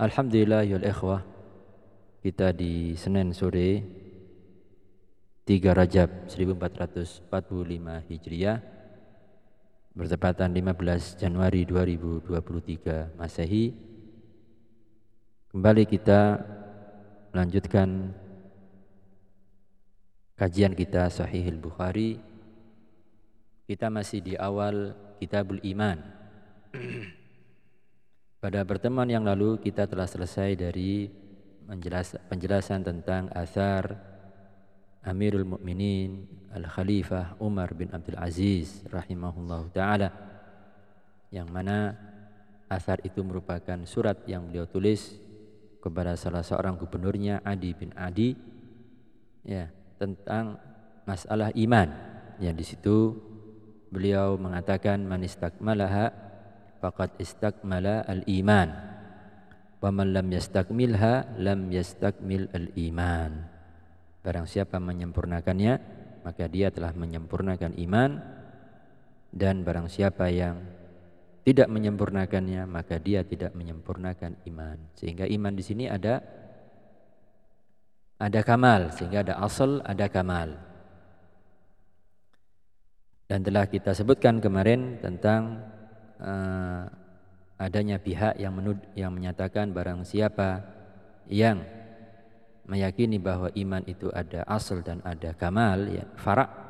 Alhamdulillah ya ikhwah. Kita di Senin sore 3 Rajab 1445 Hijriah bertepatan 15 Januari 2023 Masehi. Kembali kita melanjutkan kajian kita Sahih Al-Bukhari. Kita masih di awal Kitabul Iman Pada pertemuan yang lalu kita telah selesai dari penjelasan tentang asar Amirul Mukminin Al-Khalifah Umar bin Abdul Aziz rahimahullah taala yang mana asar itu merupakan surat yang beliau tulis kepada salah seorang gubernurnya Adi bin Adi ya tentang masalah iman. Yang di situ beliau mengatakan manistakmalaha faqad istakmala al-iman. Wa man lam yastakmilha lam yastakmil al-iman. Barang siapa menyempurnakannya maka dia telah menyempurnakan iman. Dan barang siapa yang tidak menyempurnakannya maka dia tidak menyempurnakan iman. Sehingga iman di sini ada ada kamal. Sehingga ada asal ada kamal. Dan telah kita sebutkan kemarin tentang uh, adanya pihak yang menud yang menyatakan barang siapa yang meyakini bahwa iman itu ada asal dan ada kamal ya farak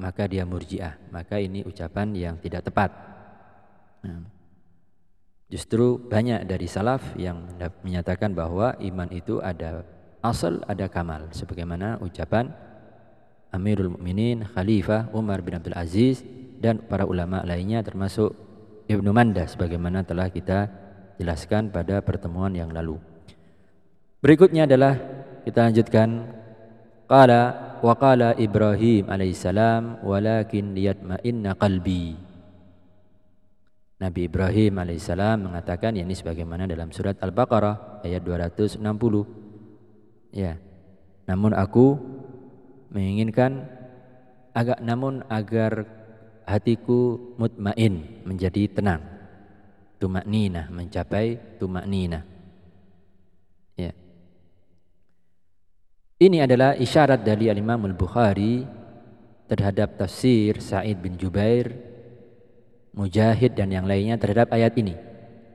maka dia murjiah. Maka ini ucapan yang tidak tepat. Nah, justru banyak dari salaf yang menyatakan bahwa iman itu ada asal ada kamal. Sebagaimana ucapan Amirul Mukminin Khalifah Umar bin Abdul Aziz dan para ulama lainnya termasuk Ibnu Manda sebagaimana telah kita jelaskan pada pertemuan yang lalu. Berikutnya adalah kita lanjutkan qala wa qala Ibrahim alaihissalam walakin liyatma'inna qalbi. Nabi Ibrahim alaihissalam mengatakan ini sebagaimana dalam surat Al-Baqarah ayat 260. Ya. Namun aku menginginkan agak namun agar hatiku mutmain menjadi tenang. Tumak nina mencapai tumak nina ya. Ini adalah isyarat dari Imam Al-Bukhari terhadap tafsir Sa'id bin Jubair Mujahid dan yang lainnya terhadap ayat ini.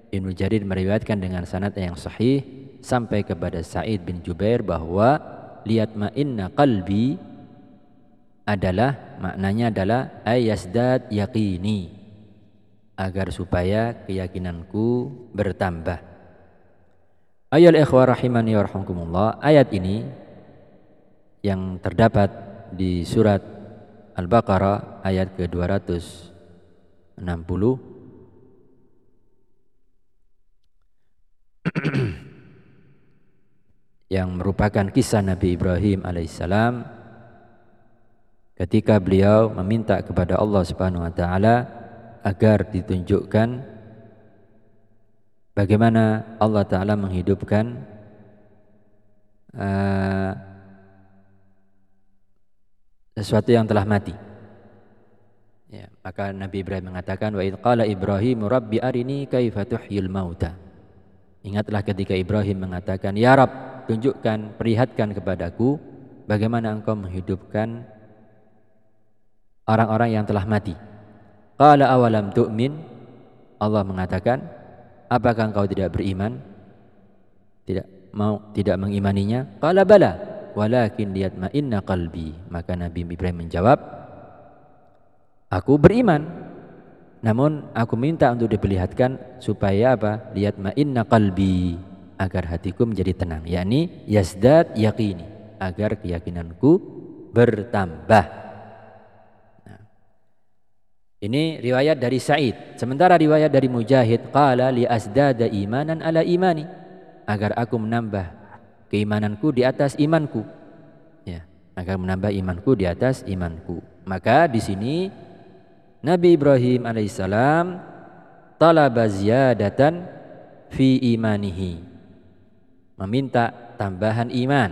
Ibnu Jarir meriwayatkan dengan sanad yang sahih sampai kepada Sa'id bin Jubair bahwa lihat ma'inna qalbi adalah maknanya adalah ayasdad yaqini agar supaya keyakinanku bertambah. Ayat ikhwah rahimani wa ayat ini yang terdapat di surat Al-Baqarah ayat ke-260 yang merupakan kisah Nabi Ibrahim alaihissalam ketika beliau meminta kepada Allah Subhanahu wa taala agar ditunjukkan bagaimana Allah taala menghidupkan uh, sesuatu yang telah mati. Ya, maka Nabi Ibrahim mengatakan wa id qala Ibrahim rabbi arini kaifa tuhyil mauta. Ingatlah ketika Ibrahim mengatakan ya Rabb tunjukkan perlihatkan kepadaku bagaimana engkau menghidupkan orang-orang yang telah mati. Qala awalam tu'min? Allah mengatakan, apakah engkau tidak beriman? Tidak mau tidak mengimaninya? Qala bala, walakin liyatma'inna qalbi. Maka Nabi Ibrahim menjawab, aku beriman. Namun aku minta untuk diperlihatkan supaya apa? Lihat ma'inna qalbi agar hatiku menjadi tenang, yakni yazdad yaqini agar keyakinanku bertambah. Ini riwayat dari Sa'id. Sementara riwayat dari Mujahid qala li asdada imanan ala imani agar aku menambah keimananku di atas imanku. Ya, agar menambah imanku di atas imanku. Maka di sini Nabi Ibrahim alaihissalam talaba ziyadatan fi imanihi. Meminta tambahan iman.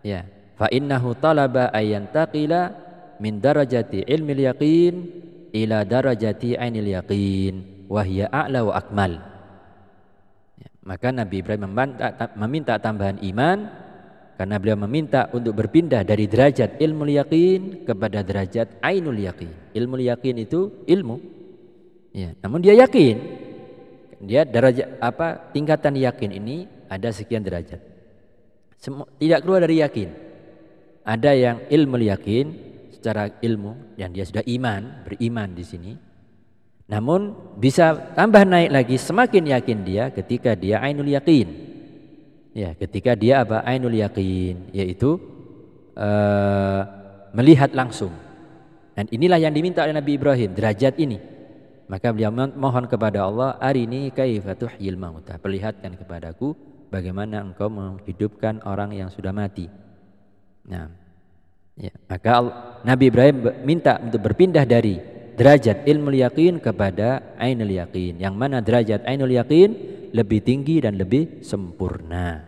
Ya, fa innahu talaba ayyantaqila min darajati ilmi yaqin ila darajati ainil yaqin wa hiya a'la wa akmal. Ya, maka Nabi Ibrahim meminta tambahan iman karena beliau meminta untuk berpindah dari derajat ilmu yakin kepada derajat ainul yakin. Ilmu yakin itu ilmu. Ya, namun dia yakin. Dia derajat apa tingkatan yakin ini ada sekian derajat. Semua, tidak keluar dari yakin. Ada yang ilmu yakin, secara ilmu yang dia sudah iman, beriman di sini. Namun bisa tambah naik lagi semakin yakin dia ketika dia ainul yakin. Ya, ketika dia apa? Ainul yakin, yaitu uh, melihat langsung. Dan inilah yang diminta oleh Nabi Ibrahim, derajat ini. Maka beliau mohon kepada Allah, "Arini kaifa tuhyil mauta." Perlihatkan kepadaku bagaimana engkau menghidupkan orang yang sudah mati. Nah, Ya, maka Nabi Ibrahim minta untuk berpindah dari derajat ilmu yakin kepada ainul yakin. Yang mana derajat ainul yakin lebih tinggi dan lebih sempurna.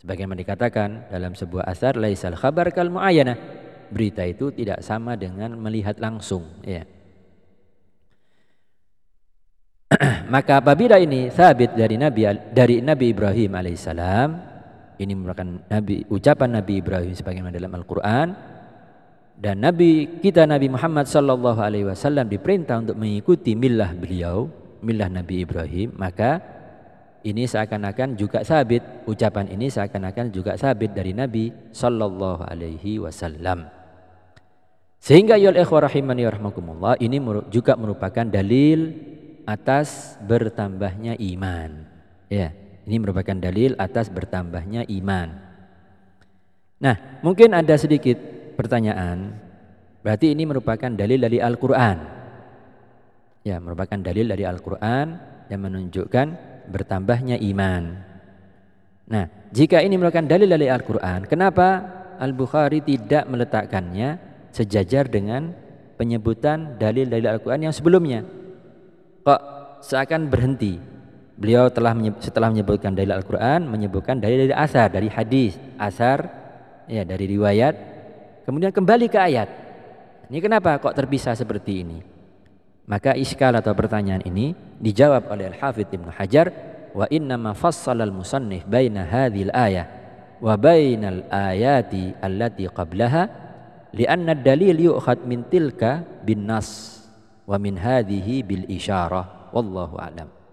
Sebagaimana dikatakan dalam sebuah asar laisal khabar kal muayyana. Berita itu tidak sama dengan melihat langsung, ya. Maka apabila ini sabit dari Nabi dari Nabi Ibrahim alaihissalam ini merupakan Nabi ucapan Nabi Ibrahim sebagaimana dalam Al-Qur'an dan Nabi kita Nabi Muhammad sallallahu alaihi wasallam diperintah untuk mengikuti milah beliau, milah Nabi Ibrahim, maka ini seakan-akan juga sabit ucapan ini seakan-akan juga sabit dari Nabi sallallahu alaihi wasallam. Sehingga yul ikhwah rahimani rahmakumullah ini juga merupakan dalil atas bertambahnya iman. Ya. Ini merupakan dalil atas bertambahnya iman. Nah, mungkin ada sedikit pertanyaan. Berarti ini merupakan dalil dari Al-Qur'an. Ya, merupakan dalil dari Al-Qur'an yang menunjukkan bertambahnya iman. Nah, jika ini merupakan dalil dari Al-Qur'an, kenapa Al-Bukhari tidak meletakkannya sejajar dengan penyebutan dalil dari Al-Qur'an yang sebelumnya? Kok seakan berhenti Beliau telah setelah menyebutkan dalil Al-Qur'an menyebutkan dalil dari asar, dari hadis, asar ya dari riwayat, kemudian kembali ke ayat. Ini kenapa kok terpisah seperti ini? Maka iskal atau pertanyaan ini dijawab oleh Al-Hafidz Ibnu Hajar wa inna ma fassala al-musannif baina hadhil ayah wa bainal ayati allati qablaha li'anna ad-dalil yu'khad min tilka bin nas wa min hadhihi bil isyarah wallahu a'lam.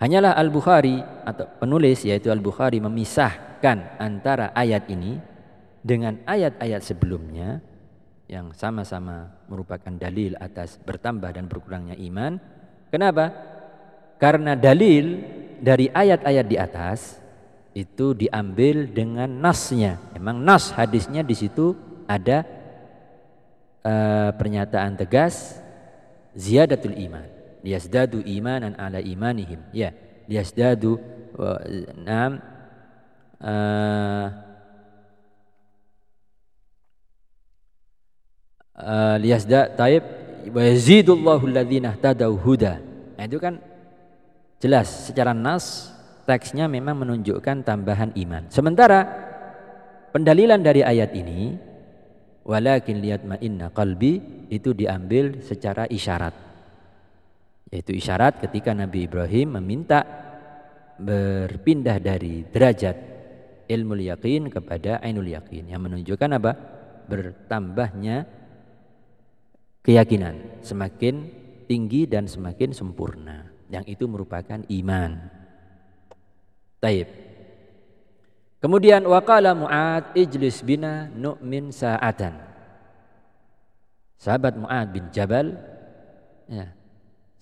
Hanyalah Al-Bukhari atau penulis yaitu Al-Bukhari memisahkan antara ayat ini dengan ayat-ayat sebelumnya yang sama-sama merupakan dalil atas bertambah dan berkurangnya iman. Kenapa? Karena dalil dari ayat-ayat di atas itu diambil dengan nasnya. Memang nas hadisnya di situ ada uh, pernyataan tegas ziyadatul iman liyazdadu imanan ala imanihim. Ya liyazdadu nam uh, uh, liyazda taib wa yazidullahu alladhina tadau huda. Nah, itu kan jelas secara nas teksnya memang menunjukkan tambahan iman. Sementara pendalilan dari ayat ini walakin liyatma'inna qalbi itu diambil secara isyarat yaitu isyarat ketika Nabi Ibrahim meminta berpindah dari derajat ilmu yakin kepada ainul yakin yang menunjukkan apa? Bertambahnya keyakinan semakin tinggi dan semakin sempurna. Yang itu merupakan iman. Taib. Kemudian waqala Mu'ad ijlis bina nu'min sa'atan. Sahabat Mu'ad bin Jabal ya,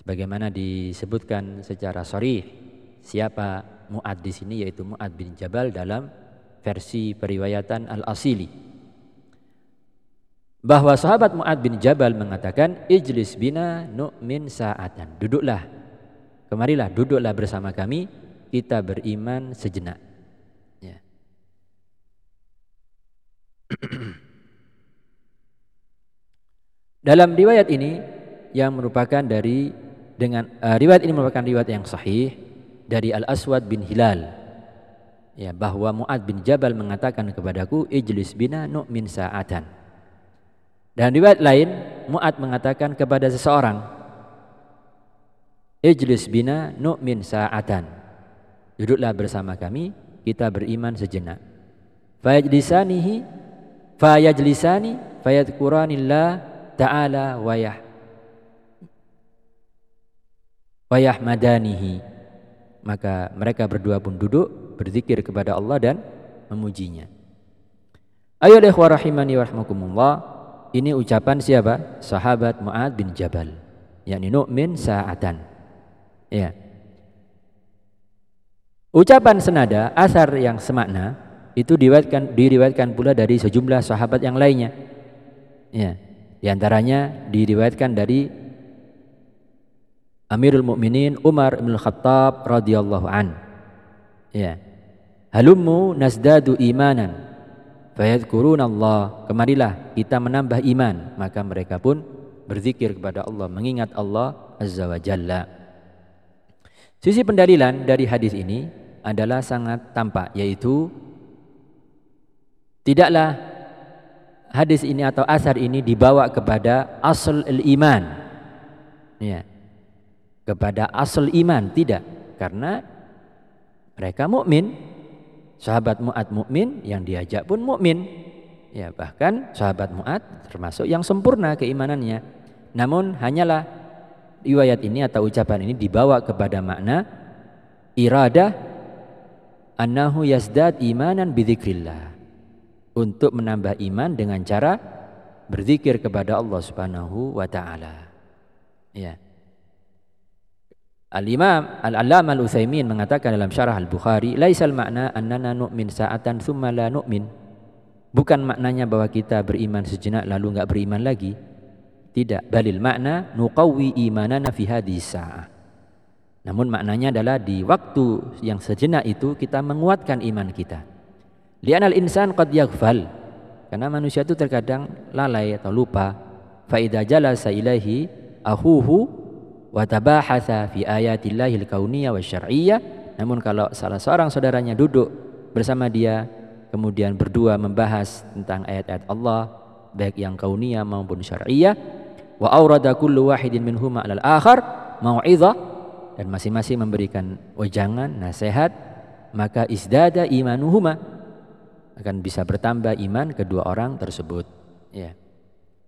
Bagaimana disebutkan secara sorry siapa Mu'ad di sini yaitu Mu'ad bin Jabal dalam versi periwayatan Al-Asili. bahwa sahabat Mu'ad bin Jabal mengatakan ijlis bina nu'min sa'atan duduklah kemarilah duduklah bersama kami kita beriman sejenak ya. dalam riwayat ini yang merupakan dari dengan uh, riwayat ini merupakan riwayat yang sahih dari Al Aswad bin Hilal. Ya bahwa Muad bin Jabal mengatakan kepadaku ijlis bina nu'min sa'atan. Dan riwayat lain Muad mengatakan kepada seseorang ijlis bina nu'min sa'atan. Duduklah bersama kami kita beriman sejenak. Fayajlisanihi fayajlisani fayadkuranillah ta'ala wayah wayah madanihi maka mereka berdua pun duduk berzikir kepada Allah dan memujinya. Ayo deh rahimani. Ini ucapan siapa? Sahabat Mu'ad bin Jabal. yakni nu'min sa'atan. Ya. Ucapan senada asar yang semakna itu diriwayatkan diriwayatkan pula dari sejumlah sahabat yang lainnya. Ya. Di antaranya diriwayatkan dari Amirul Mukminin Umar bin Khattab radhiyallahu an. Ya. Halummu nasdadu imanan fayadhkuruna Allah. Kemarilah kita menambah iman. Maka mereka pun berzikir kepada Allah mengingat Allah azza wa jalla. Sisi pendalilan dari hadis ini adalah sangat tampak yaitu tidaklah hadis ini atau asar ini dibawa kepada asal iman ya kepada asal iman tidak karena mereka mukmin Sahabat Mu'ad mukmin, yang diajak pun mukmin. Ya, bahkan sahabat Mu'ad termasuk yang sempurna keimanannya. Namun hanyalah riwayat ini atau ucapan ini dibawa kepada makna iradah annahu yazdad imanan bidzikrillah. Untuk menambah iman dengan cara berzikir kepada Allah Subhanahu wa taala. Ya. Al-Imam Al-Allamah Al-Utsaimin mengatakan dalam Syarah Al-Bukhari, "Laisal makna annana nu'min sa'atan tsumma la nu'min." Bukan maknanya bahwa kita beriman sejenak lalu enggak beriman lagi. Tidak, balil makna nuqawwi imanana fi hadhihi sa'ah. Namun maknanya adalah di waktu yang sejenak itu kita menguatkan iman kita. Li'anal insan qad yaghfal. Karena manusia itu terkadang lalai atau lupa. Fa idza jalasa ilaihi ahuhu wa tabahatha fi ayatillahil kauniyah wa syar'iyyah namun kalau salah seorang saudaranya duduk bersama dia kemudian berdua membahas tentang ayat-ayat Allah baik yang kauniyah maupun syar'iyyah wa aurada kullu wahidin minhuma alal akhar mau'izah dan masing-masing memberikan wejangan nasihat maka isdada imanuhuma akan bisa bertambah iman kedua orang tersebut ya yeah.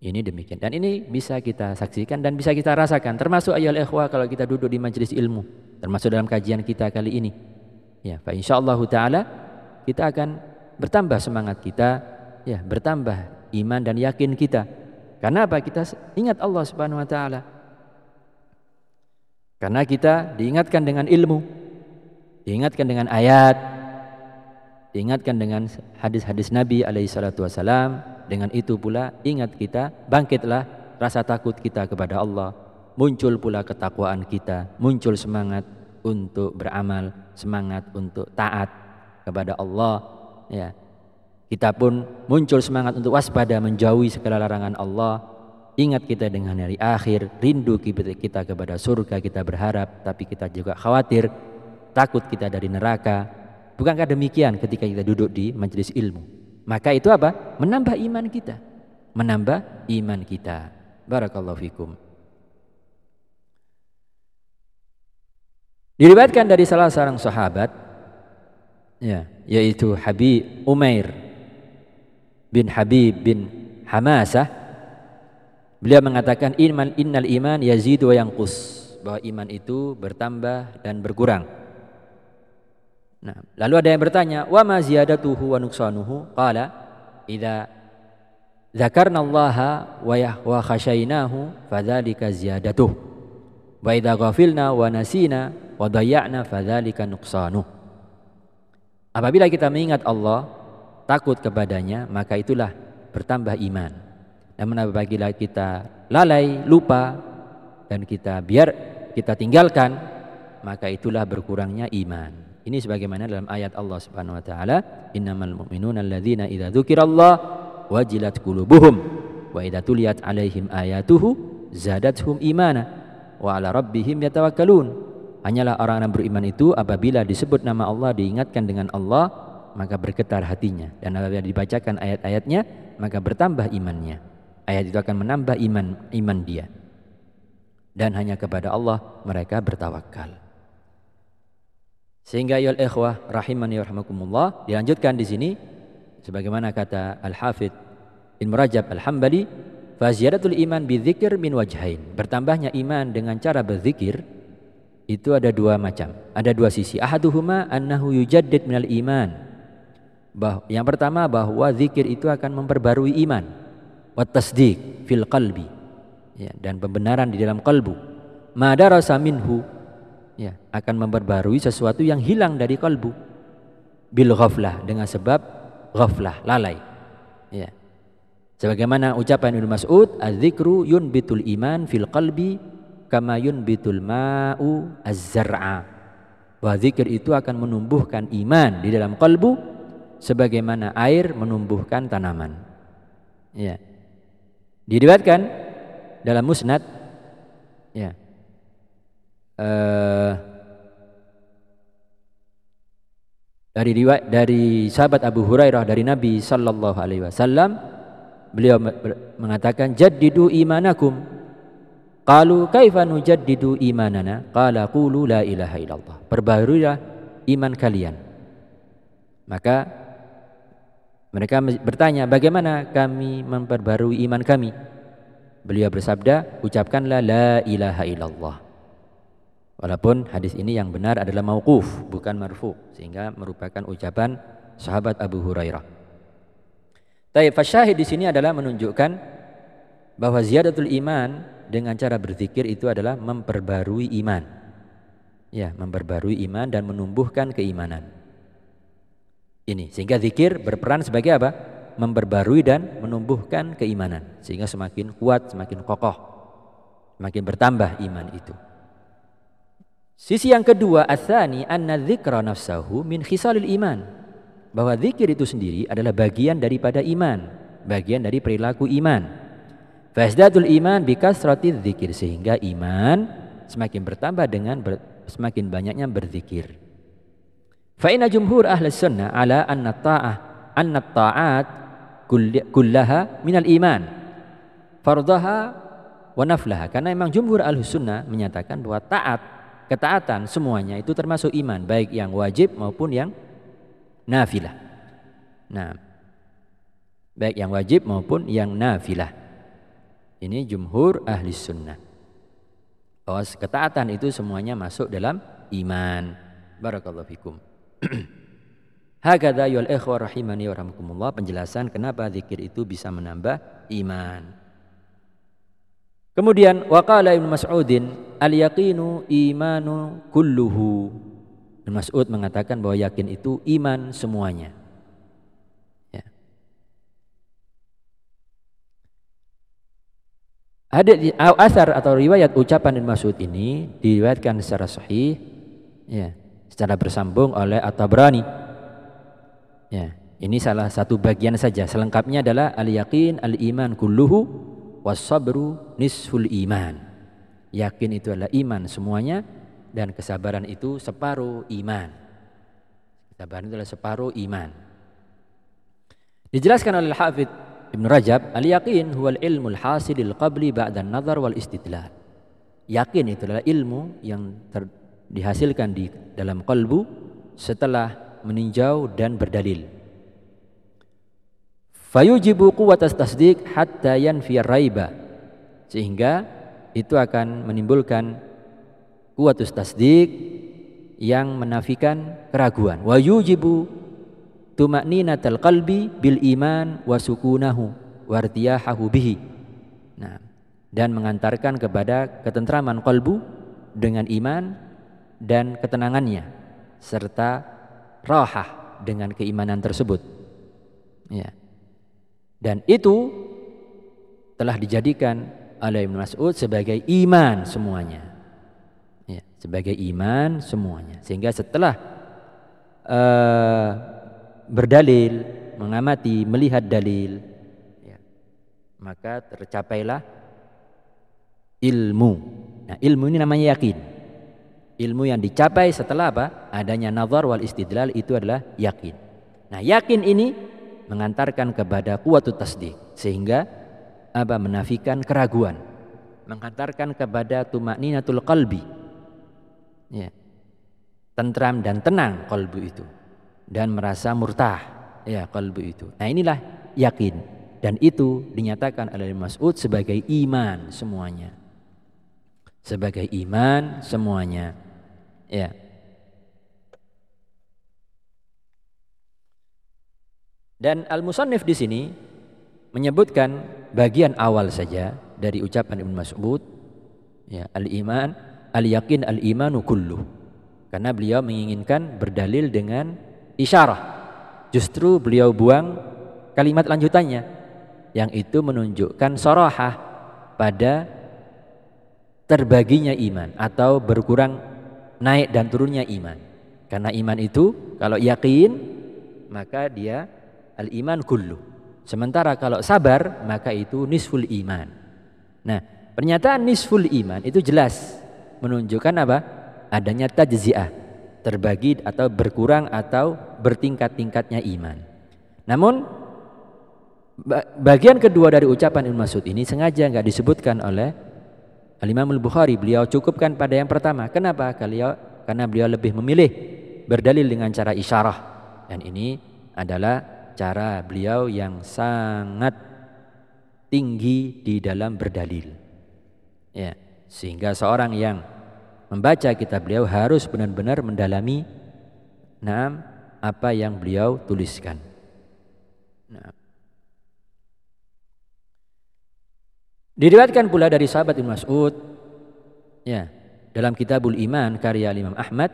Ini demikian. Dan ini bisa kita saksikan dan bisa kita rasakan. Termasuk ayat ikhwah kalau kita duduk di majelis ilmu. Termasuk dalam kajian kita kali ini. Ya, fa insyaallah taala kita akan bertambah semangat kita, ya, bertambah iman dan yakin kita. Karena apa? Kita ingat Allah Subhanahu wa taala. Karena kita diingatkan dengan ilmu, diingatkan dengan ayat, diingatkan dengan hadis-hadis Nabi alaihi salatu wasalam, dengan itu pula ingat kita, bangkitlah rasa takut kita kepada Allah. Muncul pula ketakwaan kita, muncul semangat untuk beramal, semangat untuk taat kepada Allah. Ya. Kita pun muncul semangat untuk waspada menjauhi segala larangan Allah. Ingat kita dengan hari akhir, rindu kita kepada surga, kita berharap, tapi kita juga khawatir, takut kita dari neraka. Bukankah demikian ketika kita duduk di majelis ilmu? Maka itu apa? Menambah iman kita. Menambah iman kita. Barakallahu fikum. Diriwayatkan dari salah seorang sahabat ya, yaitu Habib Umair bin Habib bin Hamasah beliau mengatakan iman innal iman yazidu wa yanqus bahwa iman itu bertambah dan berkurang Nah, lalu ada yang bertanya, "Wa ma ziyadatuhu wa nuqsanuhu?" Qala, "Idza dzakarna Allah wa wa khasyainahu fadzalika ziyadatuh. Wa idza ghafilna wa nasina wa dayya'na fadzalika nuqsanuh." Apabila kita mengingat Allah, takut kepadanya, maka itulah bertambah iman. Dan apabila kita lalai, lupa dan kita biar kita tinggalkan, maka itulah berkurangnya iman. Ini sebagaimana dalam ayat Allah Subhanahu wa taala, "Innamal mu'minuna alladzina idza dzukirallah wajilat qulubuhum wa idza tuliyat alaihim ayatuhu zadatuhum imana wa ala rabbihim yatawakkalun." Hanyalah orang yang beriman itu apabila disebut nama Allah diingatkan dengan Allah maka bergetar hatinya dan apabila dibacakan ayat-ayatnya maka bertambah imannya. Ayat itu akan menambah iman iman dia. Dan hanya kepada Allah mereka bertawakal. Sehingga ya ikhwah rahimani warahmatullah dilanjutkan di sini sebagaimana kata Al-Hafidh Ibn Rajab Al-Hambali faziyadatul iman bidzikir min wajhain. Bertambahnya iman dengan cara berzikir itu ada dua macam, ada dua sisi. Ahaduhuma annahu yujaddid minal iman. Bah, yang pertama bahwa zikir itu akan memperbarui iman. Wa tasdiq fil qalbi. Ya, dan pembenaran di dalam kalbu. Madarasa minhu ya, akan memperbarui sesuatu yang hilang dari kalbu. Bil ghaflah dengan sebab ghaflah, lalai. Ya. Sebagaimana ucapan Ibnu Mas'ud, "Az-dzikru yunbitul iman fil qalbi kama yunbitul ma'u az-zar'a. Zikir itu akan menumbuhkan iman di dalam kalbu sebagaimana air menumbuhkan tanaman. Ya. Diriwayatkan dalam musnad ya. Uh, dari riwayat dari sahabat Abu Hurairah dari Nabi sallallahu alaihi wasallam beliau mengatakan jaddidu imanakum Qalu kaifa nujaddidu imanana? Qala qulu la ilaha illallah. Perbaharuilah iman kalian. Maka mereka bertanya, bagaimana kami memperbarui iman kami? Beliau bersabda, ucapkanlah la ilaha illallah. Walaupun hadis ini yang benar adalah mauquf, bukan marfu, sehingga merupakan ucapan sahabat Abu Hurairah. Tapi fasyahid di sini adalah menunjukkan bahwa ziyadatul iman dengan cara berzikir itu adalah memperbarui iman. Ya, memperbarui iman dan menumbuhkan keimanan. Ini sehingga zikir berperan sebagai apa? Memperbarui dan menumbuhkan keimanan sehingga semakin kuat, semakin kokoh, semakin bertambah iman itu. Sisi yang kedua, asani anna dzikra nafsahu min khisalil iman. Bahwa zikir itu sendiri adalah bagian daripada iman, bagian dari perilaku iman. Fasdatul iman bikasrati dzikir sehingga iman semakin bertambah dengan ber, semakin banyaknya berzikir. Fa inna jumhur ahli sunnah ala anna ta'ah anna ta'at kullaha minal iman. Fardaha wa naflaha. Karena memang jumhur ahli sunnah menyatakan bahwa taat, ketaatan semuanya itu termasuk iman, baik yang wajib maupun yang nafilah. Nah, baik yang wajib maupun yang nafilah. Ini jumhur ahli sunnah. Bahwa ketaatan itu semuanya masuk dalam iman. Barakallahu fikum. Hakadha yul ikhwa rahimani wa rahmukumullah penjelasan kenapa zikir itu bisa menambah iman. Kemudian waqala Ibnu Mas'udin al yaqinu imanu kulluhu. Ibnu Mas'ud mengatakan bahwa yakin itu iman semuanya. Ada di asar atau riwayat ucapan Ibnu Mas'ud ini diriwayatkan secara sahih ya, secara bersambung oleh At-Tabrani. Ya, ini salah satu bagian saja. Selengkapnya adalah al-yaqin al-iman kulluhu was-sabru nisful iman. Yakin itu adalah iman semuanya dan kesabaran itu separuh iman. Kesabaran itu adalah separuh iman. Dijelaskan oleh Al-Hafidz Ibn Rajab, al-yaqin huwal ilmul hasilil qabli ba'dan nazar wal istidlal. Yakin itu adalah ilmu yang ter, dihasilkan di dalam kalbu setelah meninjau dan berdalil. Fayujibu quwwatas tasdik hatta yanfiyar raiba. Sehingga itu akan menimbulkan kuatus tasdik yang menafikan keraguan. Wa yujibu tuma'ninatal qalbi bil iman wa sukunahu wartiyahahu bihi. Nah, dan mengantarkan kepada ketentraman kalbu dengan iman dan ketenangannya serta rahah dengan keimanan tersebut. Ya. Dan itu telah dijadikan oleh Ibnu Mas'ud sebagai iman semuanya. Ya, sebagai iman semuanya. Sehingga setelah uh, berdalil, mengamati, melihat dalil, ya, maka tercapailah ilmu. Nah, ilmu ini namanya yakin. Ilmu yang dicapai setelah apa? Adanya nazar wal istidlal itu adalah yakin. Nah, yakin ini mengantarkan kepada kuatut tasdik sehingga apa menafikan keraguan. Mengantarkan kepada tumakninatul qalbi. Ya. Tentram dan tenang kalbu itu. Dan merasa murtah ya kalbu itu. Nah inilah yakin. Dan itu dinyatakan oleh Mas'ud sebagai iman semuanya. Sebagai iman semuanya. Ya. Dan al-musannif di sini menyebutkan bagian awal saja dari ucapan Ibnu Mas'ud ya al-iman al-yakin al-imanu kullu. Karena beliau menginginkan berdalil dengan isyarah. Justru beliau buang kalimat lanjutannya yang itu menunjukkan sorohah pada terbaginya iman atau berkurang naik dan turunnya iman. Karena iman itu kalau yakin maka dia al-iman kullu Sementara kalau sabar maka itu nisful iman. Nah, pernyataan nisful iman itu jelas menunjukkan apa? Adanya tajziah, terbagi atau berkurang atau bertingkat-tingkatnya iman. Namun bagian kedua dari ucapan Ibnu Mas'ud ini sengaja nggak disebutkan oleh Al-Imam Al-Bukhari. Beliau cukupkan pada yang pertama. Kenapa? Karena beliau lebih memilih berdalil dengan cara isyarah. Dan ini adalah cara beliau yang sangat tinggi di dalam berdalil. Ya, sehingga seorang yang membaca kitab beliau harus benar-benar mendalami nah, apa yang beliau tuliskan. Nah. Diriwayatkan pula dari sahabat Ibnu Mas'ud ya, dalam Kitabul Iman karya Imam Ahmad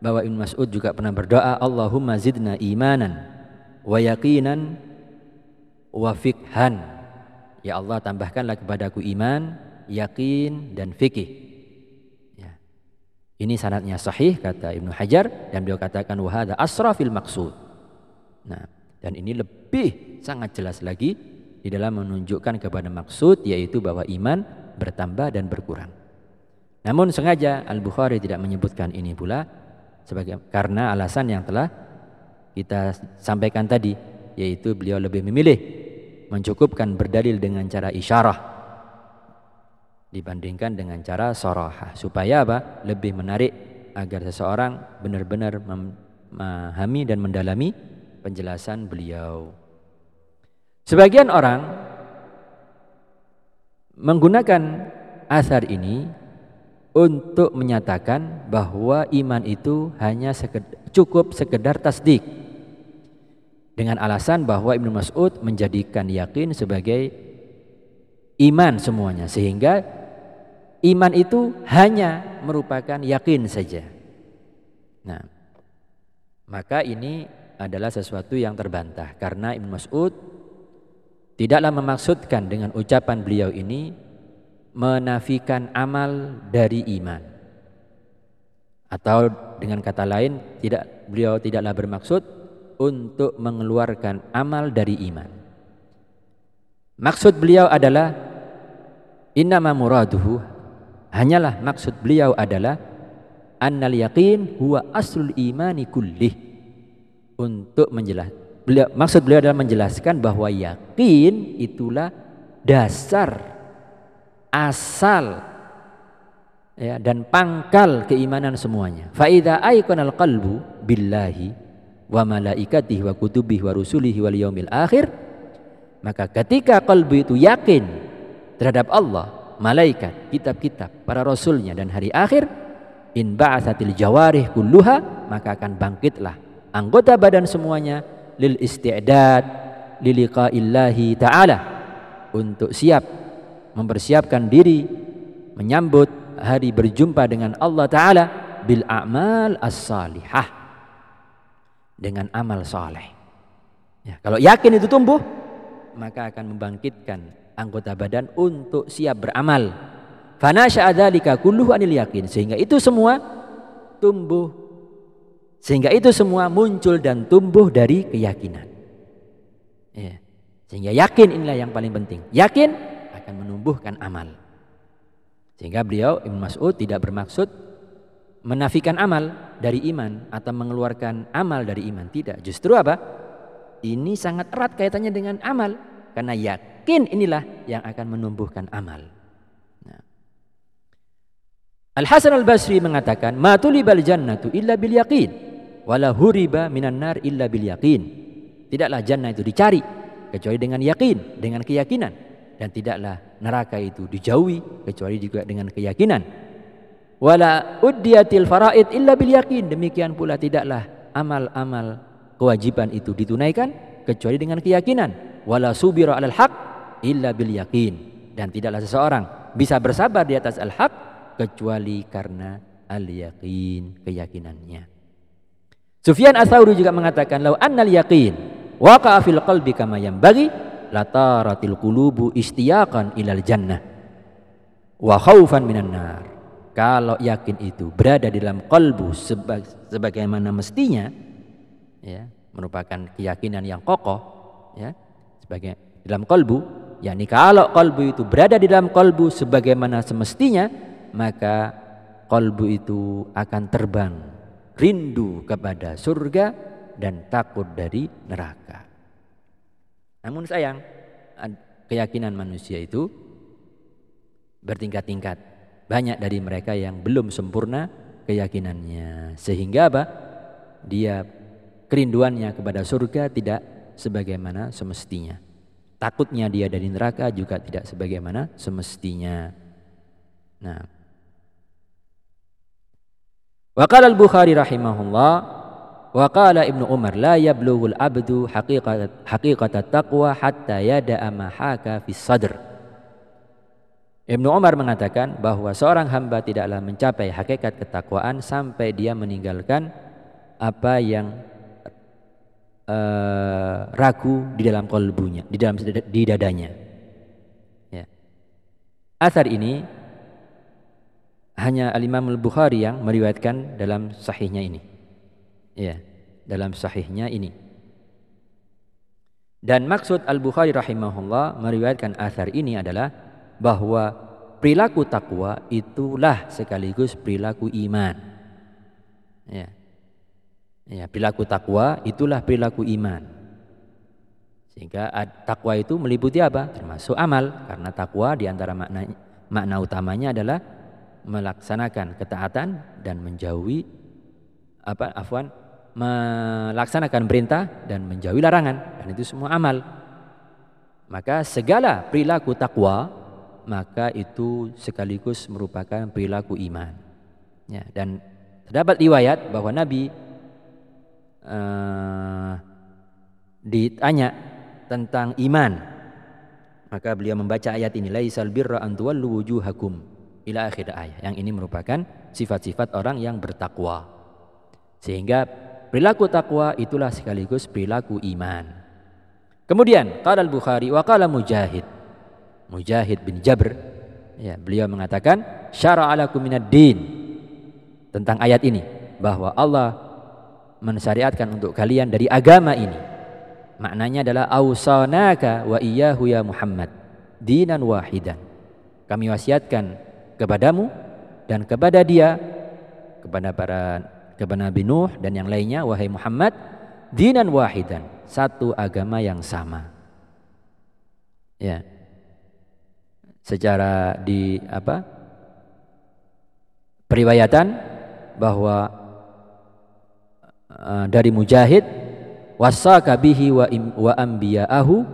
bahwa Ibnu Mas'ud juga pernah berdoa Allahumma zidna imanan wa yaqinan wa fikhan. Ya Allah tambahkanlah kepadaku iman, yakin dan fikih. Ya. Ini sanatnya sahih kata Ibnu Hajar dan beliau katakan wahada asrafil maksud. Nah, dan ini lebih sangat jelas lagi di dalam menunjukkan kepada maksud yaitu bahwa iman bertambah dan berkurang. Namun sengaja Al-Bukhari tidak menyebutkan ini pula sebagai karena alasan yang telah kita sampaikan tadi yaitu beliau lebih memilih mencukupkan berdalil dengan cara isyarah dibandingkan dengan cara soroha supaya apa? Lebih menarik agar seseorang benar-benar memahami dan mendalami penjelasan beliau. Sebagian orang menggunakan asar ini untuk menyatakan bahwa iman itu hanya sekedar, cukup sekedar tasdik dengan alasan bahwa Ibnu Mas'ud menjadikan yakin sebagai iman semuanya sehingga iman itu hanya merupakan yakin saja. Nah, maka ini adalah sesuatu yang terbantah karena Ibnu Mas'ud tidaklah memaksudkan dengan ucapan beliau ini menafikan amal dari iman. Atau dengan kata lain, tidak beliau tidaklah bermaksud untuk mengeluarkan amal dari iman. Maksud beliau adalah innama muraduhu hanyalah maksud beliau adalah annal yaqin huwa aslul imani kullih untuk menjelas beliau maksud beliau adalah menjelaskan bahwa yakin itulah dasar asal ya dan pangkal keimanan semuanya. Fa idza ayqanal qalbu billahi wa malaikatihi wa kutubihi wa rusulihi wal yaumil akhir maka ketika kalbu itu yakin terhadap Allah, malaikat, kitab-kitab, para rasulnya dan hari akhir in ba'atsatil jawarih kulluha maka akan bangkitlah anggota badan semuanya lil isti'dad liliqa'illahi ta'ala untuk siap mempersiapkan diri menyambut hari berjumpa dengan Allah taala bil a'mal as-salihah dengan amal saleh. Ya, kalau yakin itu tumbuh, maka akan membangkitkan anggota badan untuk siap beramal. Fana sya'adzalika kulluhu anil yakin. Sehingga itu semua tumbuh sehingga itu semua muncul dan tumbuh dari keyakinan. Ya. Sehingga yakin inilah yang paling penting. Yakin akan menumbuhkan amal. Sehingga beliau Ibn Mas'ud tidak bermaksud menafikan amal dari iman atau mengeluarkan amal dari iman. Tidak. Justru apa? Ini sangat erat kaitannya dengan amal. Karena yakin inilah yang akan menumbuhkan amal. Nah. Al Hasan Al Basri mengatakan, "Ma tulibal jannatu illa bil yaqin." wala huriba minan nar illa bil yakin. Tidaklah jannah itu dicari kecuali dengan yakin, dengan keyakinan dan tidaklah neraka itu dijauhi kecuali juga dengan keyakinan. Wala uddiyatil faraid illa bil yakin. Demikian pula tidaklah amal-amal kewajiban itu ditunaikan kecuali dengan keyakinan. Wala subira alal haq illa bil yakin. Dan tidaklah seseorang bisa bersabar di atas al-haq kecuali karena al-yakin, keyakinannya. Sufyan Ats-Tsauri juga mengatakan lau annal yaqin waqa'a fil qalbi kama yanbaghi lataratil qulubu istiyaqan ilal jannah wa khaufan minan nar. Kalau yakin itu berada di dalam kalbu sebagaimana mestinya ya, merupakan keyakinan yang kokoh ya, sebagai dalam kalbu yakni kalau kalbu itu berada di dalam kalbu sebagaimana semestinya maka kalbu itu akan terbang rindu kepada surga dan takut dari neraka. Namun sayang, keyakinan manusia itu bertingkat-tingkat. Banyak dari mereka yang belum sempurna keyakinannya. Sehingga apa? Dia kerinduannya kepada surga tidak sebagaimana semestinya. Takutnya dia dari neraka juga tidak sebagaimana semestinya. Nah, Wa qala al-Bukhari rahimahullah wa qala Ibnu Umar la yablughul abdu haqiqat haqiqat taqwa hatta yada'a ma haka fi sadr. Ibnu Umar mengatakan bahwa seorang hamba tidaklah mencapai hakikat ketakwaan sampai dia meninggalkan apa yang uh, ragu di dalam kalbunya, di dalam di dadanya. Ya. Asar ini hanya Al-Imam Al-Bukhari yang meriwayatkan dalam sahihnya ini. Ya, dalam sahihnya ini. Dan maksud Al-Bukhari rahimahullah meriwayatkan asar ini adalah bahwa perilaku takwa itulah sekaligus perilaku iman. Ya. Ya, perilaku takwa itulah perilaku iman. Sehingga takwa itu meliputi apa? Termasuk amal karena takwa di antara makna makna utamanya adalah melaksanakan ketaatan dan menjauhi apa afwan melaksanakan perintah dan menjauhi larangan dan itu semua amal maka segala perilaku takwa maka itu sekaligus merupakan perilaku iman ya dan terdapat riwayat bahwa Nabi uh, ditanya tentang iman maka beliau membaca ayat ini laisal birra an tuwallu wujuhakum ila akhir ayat. Yang ini merupakan sifat-sifat orang yang bertakwa. Sehingga perilaku takwa itulah sekaligus perilaku iman. Kemudian qala al-Bukhari wa qala Mujahid. Mujahid bin Jabr ya, beliau mengatakan syara'a lakum minad din tentang ayat ini bahwa Allah mensyariatkan untuk kalian dari agama ini. Maknanya adalah ausanaka wa iyyahu ya Muhammad dinan wahidan. Kami wasiatkan kepadamu dan kepada dia kepada para kepada Nabi Nuh dan yang lainnya wahai Muhammad dinan wahidan satu agama yang sama. Ya. Secara di apa periwayatan bahwa uh, dari Mujahid wasaka bihi wa, im, wa anbiya'ahu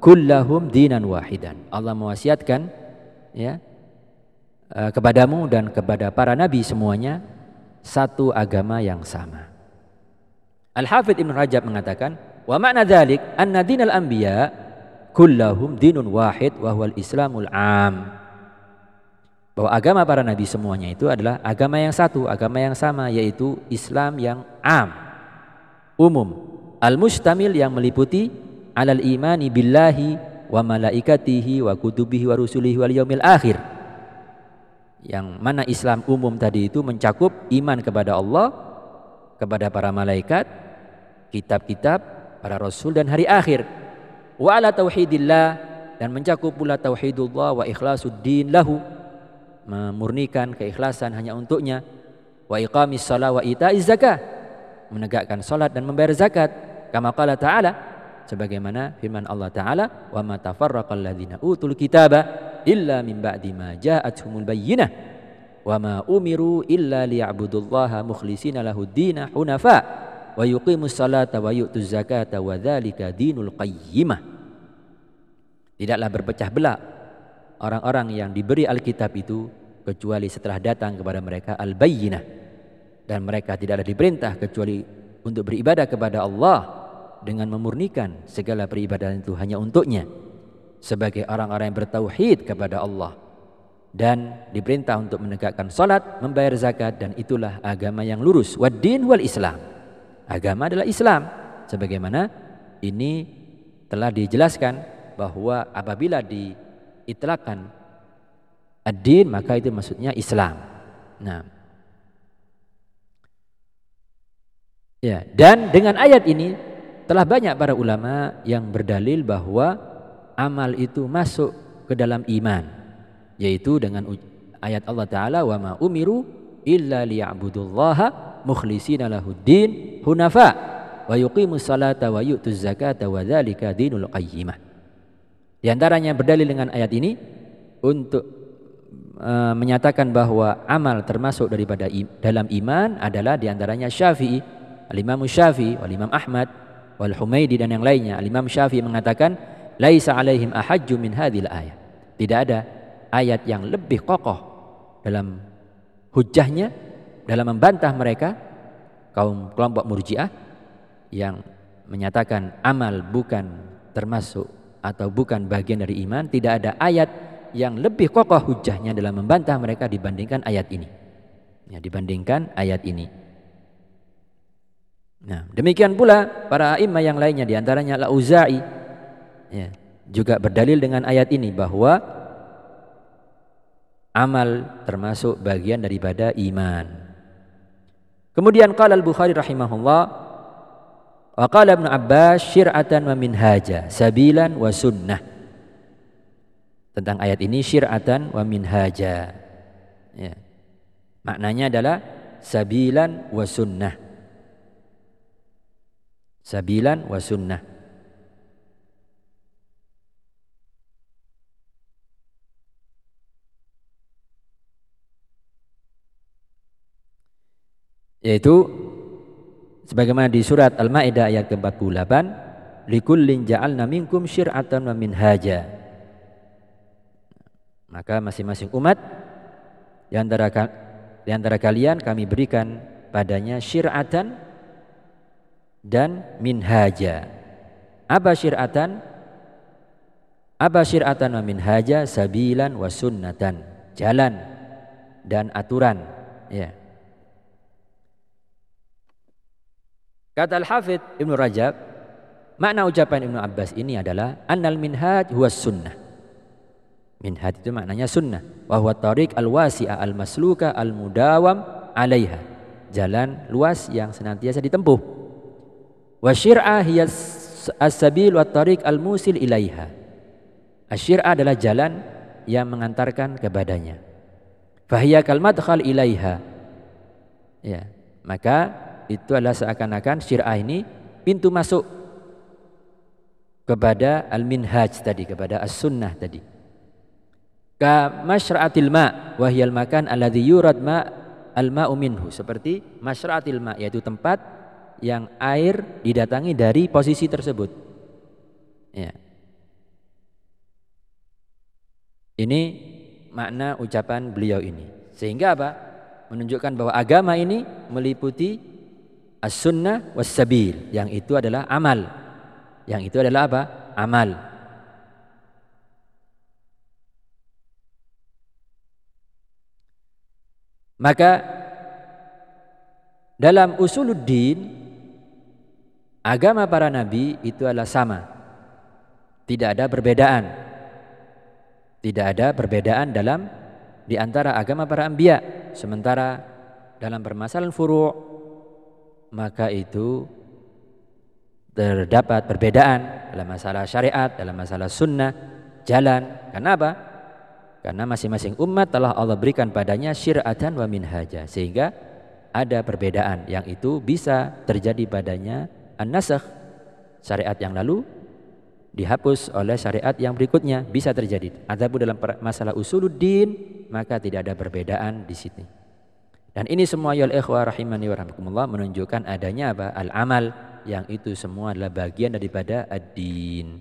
kullahum dinan wahidan. Allah mewasiatkan ya Eh, kepadamu dan kepada para nabi semuanya satu agama yang sama. Al-Hafidh Ibn Rajab mengatakan, "Wa makna dzalik anna dinal anbiya kullahum dinun wahid wa huwal islamul am." Bahwa agama para nabi semuanya itu adalah agama yang satu, agama yang sama yaitu Islam yang am, umum, al-mustamil yang meliputi alal imani billahi wa malaikatihi wa kutubihi wa rusulihi wal yaumil akhir. Yang mana Islam umum tadi itu mencakup iman kepada Allah, kepada para malaikat, kitab-kitab, para rasul dan hari akhir. Wa ala tauhidillah dan mencakup pula tauhidullah wa ikhlasuddin lahu memurnikan keikhlasan hanya untuknya wa iqamis shalah wa itaiz zakah menegakkan salat dan membayar zakat kama qala ta'ala sebagaimana firman Allah taala wa ma tafarraqal ladzina utul kitaba illa min ba'di ma ja'atuhumul bayyinah wa ma umiru illa liya'budullaha mukhlishina lahuddin hunafa wa yuqimus salata wa yu'tuz zakata wa dzalika dinul qayyimah. Tidaklah berpecah belah orang-orang yang diberi Alkitab itu kecuali setelah datang kepada mereka al-bayyinah. Dan mereka tidaklah diperintah kecuali untuk beribadah kepada Allah dengan memurnikan segala peribadahan itu hanya untuknya sebagai orang-orang yang bertauhid kepada Allah dan diperintah untuk menegakkan salat, membayar zakat dan itulah agama yang lurus. Waddin wal Islam. Agama adalah Islam. Sebagaimana ini telah dijelaskan bahwa apabila di itlakan ad-din maka itu maksudnya Islam. Nah. Ya, dan dengan ayat ini telah banyak para ulama yang berdalil bahwa amal itu masuk ke dalam iman yaitu dengan ayat Allah taala wa ma umiru illa liya'budullaha mukhlishina lahuddin hunafa wa yuqimus salata wa yu'tuz zakata wa dzalika dinul qayyimah. Di antaranya berdalil dengan ayat ini untuk uh, menyatakan bahwa amal termasuk daripada dalam iman adalah di antaranya Syafi'i, Al-Imam Syafi'i, wal Imam Ahmad, wal Humaidi dan yang lainnya. Al-Imam Syafi'i mengatakan laisa alaihim ahajju min hadhil ayat. Tidak ada ayat yang lebih kokoh dalam hujahnya dalam membantah mereka kaum kelompok Murji'ah yang menyatakan amal bukan termasuk atau bukan bagian dari iman, tidak ada ayat yang lebih kokoh hujahnya dalam membantah mereka dibandingkan ayat ini. Ya, dibandingkan ayat ini. Nah, demikian pula para imam yang lainnya di antaranya Al-Auza'i ya, juga berdalil dengan ayat ini bahwa amal termasuk bagian daripada iman. Kemudian qala Al-Bukhari rahimahullah Wa qala Ibnu Abbas syir'atan wa minhaja, sabilan wa sunnah. Tentang ayat ini syir'atan wa minhaja. Ya. Maknanya adalah sabilan wa sunnah. Sabilan wa sunnah. Yaitu sebagaimana di surat Al-Maidah ayat ke-48 likullin ja'alna minkum syir'atan wa minhaja maka masing-masing umat di antara di antara kalian kami berikan padanya syir'atan dan minhaja apa syir'atan apa syir'atan wa minhaja sabilan wa sunnatan jalan dan aturan ya Kata Al-Hafidh Ibnu Rajab, makna ucapan Ibnu Abbas ini adalah annal minhaj huwa sunnah. Minhaj itu maknanya sunnah. Wa huwa tariq al-wasi'ah al-masluka al-mudawam 'alaiha. Jalan luas yang senantiasa ditempuh. Wa syir'ah hiya as-sabil wa tariq al-musil ilaiha. Asyir'ah adalah jalan yang mengantarkan kepadanya. Fahiya kal madkhal ilaiha. Ya, maka itu adalah seakan-akan syir'ah ini pintu masuk kepada al-minhaj tadi, kepada as-sunnah tadi. Ka masyra'atil ma' wahyal makan alladhi yurad ma' al-ma'u minhu. Seperti masyra'atil ma' yaitu tempat yang air didatangi dari posisi tersebut. Ya. Ini makna ucapan beliau ini. Sehingga apa? Menunjukkan bahwa agama ini meliputi as-sunnah was-sabil yang itu adalah amal yang itu adalah apa amal maka dalam usuluddin agama para nabi itu adalah sama Tidak ada perbedaan. Tidak ada perbedaan dalam di antara agama para anbiya. Sementara dalam permasalahan furu' maka itu terdapat perbedaan dalam masalah syariat, dalam masalah sunnah, jalan. Kenapa? Karena masing-masing umat telah Allah berikan padanya syir'atan wa minhaja. Sehingga ada perbedaan yang itu bisa terjadi padanya an-nasakh syariat yang lalu dihapus oleh syariat yang berikutnya bisa terjadi. Adapun dalam masalah usuluddin maka tidak ada perbedaan di sini. Dan ini semua ya ikhwah rahimani wa rahmatullah menunjukkan adanya apa? Al-amal yang itu semua adalah bagian daripada ad-din.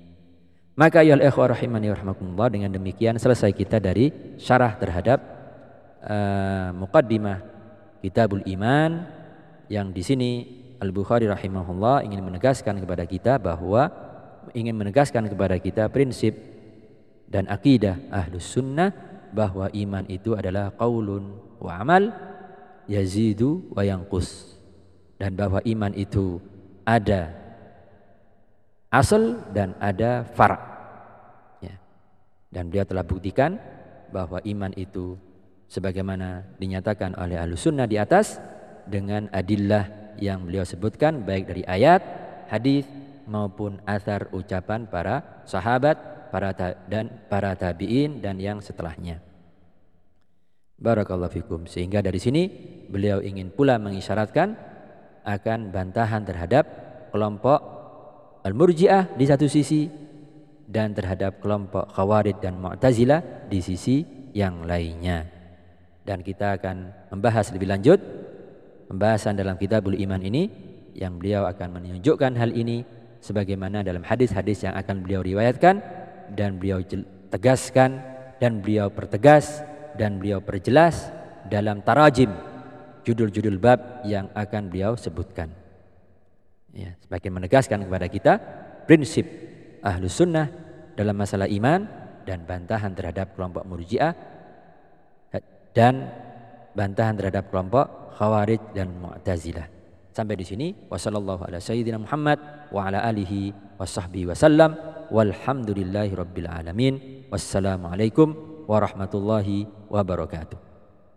Maka ya ikhwah rahimani wa rahmatullah dengan demikian selesai kita dari syarah terhadap uh, muqaddimah Kitabul Iman yang di sini Al-Bukhari rahimahullah ingin menegaskan kepada kita bahwa ingin menegaskan kepada kita prinsip dan akidah ahlus sunnah bahwa iman itu adalah qaulun wa amal yazidu wa yanqus dan bahwa iman itu ada asal dan ada far ya. dan dia telah buktikan bahwa iman itu sebagaimana dinyatakan oleh ahlu sunnah di atas dengan adillah yang beliau sebutkan baik dari ayat, hadis maupun asar ucapan para sahabat para dan para tabi'in dan yang setelahnya. Barakallahu fikum. Sehingga dari sini beliau ingin pula mengisyaratkan akan bantahan terhadap kelompok Al-Murji'ah di satu sisi dan terhadap kelompok Khawarij dan Mu'tazilah di sisi yang lainnya dan kita akan membahas lebih lanjut pembahasan dalam kitabul iman ini yang beliau akan menunjukkan hal ini sebagaimana dalam hadis-hadis yang akan beliau riwayatkan dan beliau tegaskan dan beliau pertegas dan beliau perjelas dalam tarajim judul-judul bab yang akan beliau sebutkan. Ya, semakin menegaskan kepada kita prinsip ahlus sunnah dalam masalah iman dan bantahan terhadap kelompok murjiah dan bantahan terhadap kelompok Khawarij dan Mu'tazilah. Sampai di sini wasallallahu ala sayyidina Muhammad wa ala alihi wasallam walhamdulillahi rabbil alamin. Wassalamualaikum warahmatullahi wabarakatuh.